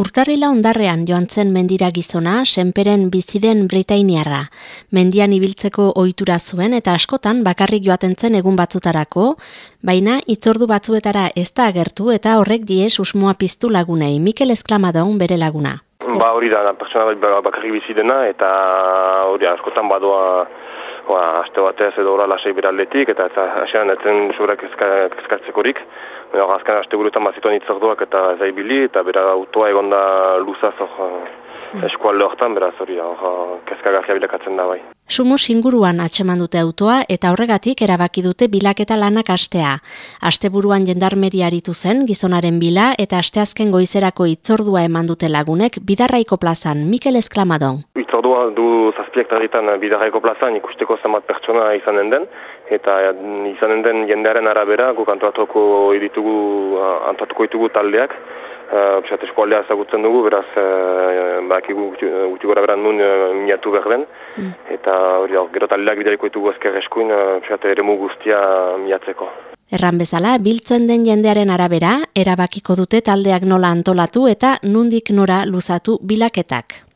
Urtarrila ondarrean joan zen mendira gizona, senperen biziden Britainiarra. Mendian ibiltzeko ohitura zuen eta askotan bakarrik joaten zen egun batzutarako, baina itzordu batzuetara ez da agertu eta horrek die susmoa piztu lagunei. Mikel Esklamadon bere laguna. Ba hori da, pertsona ba, bakarrik bizidena eta hori askotan badoa ba, aste batez edo ora lasei beraldetik eta ez asean etzen zurak kezkatzekorik. Baina azken aste buruetan bazituen itzorduak eta zaibili, eta bera autoa egon da luzaz hor. Eskualde horretan, beraz hori hor kezkagazia bilakatzen da bai. Sumo singuruan atxeman dute autoa eta horregatik erabaki dute bilaketa lanak astea. Asteburuan jendarmeri aritu zen gizonaren bila eta asteazken goizerako itzordua eman dute lagunek bidarraiko plazan Mikel Esklamadon. Itzordua du zazpiak tarritan bidarraiko plazan ikusteko zamat pertsona izanen den eta izanen den jendearen arabera guk antolatuko ditugu antolatuko ditugu taldeak Pisat eskualdea ezagutzen dugu, beraz, e, baki guti gora beran nun minatu behar den. Mm. Eta hori hor, gero taldeak bidaliko ditugu ezker eskuin, pisat ere guztia miatzeko. Erran bezala, biltzen den jendearen arabera, erabakiko dute taldeak nola antolatu eta nundik nora luzatu bilaketak.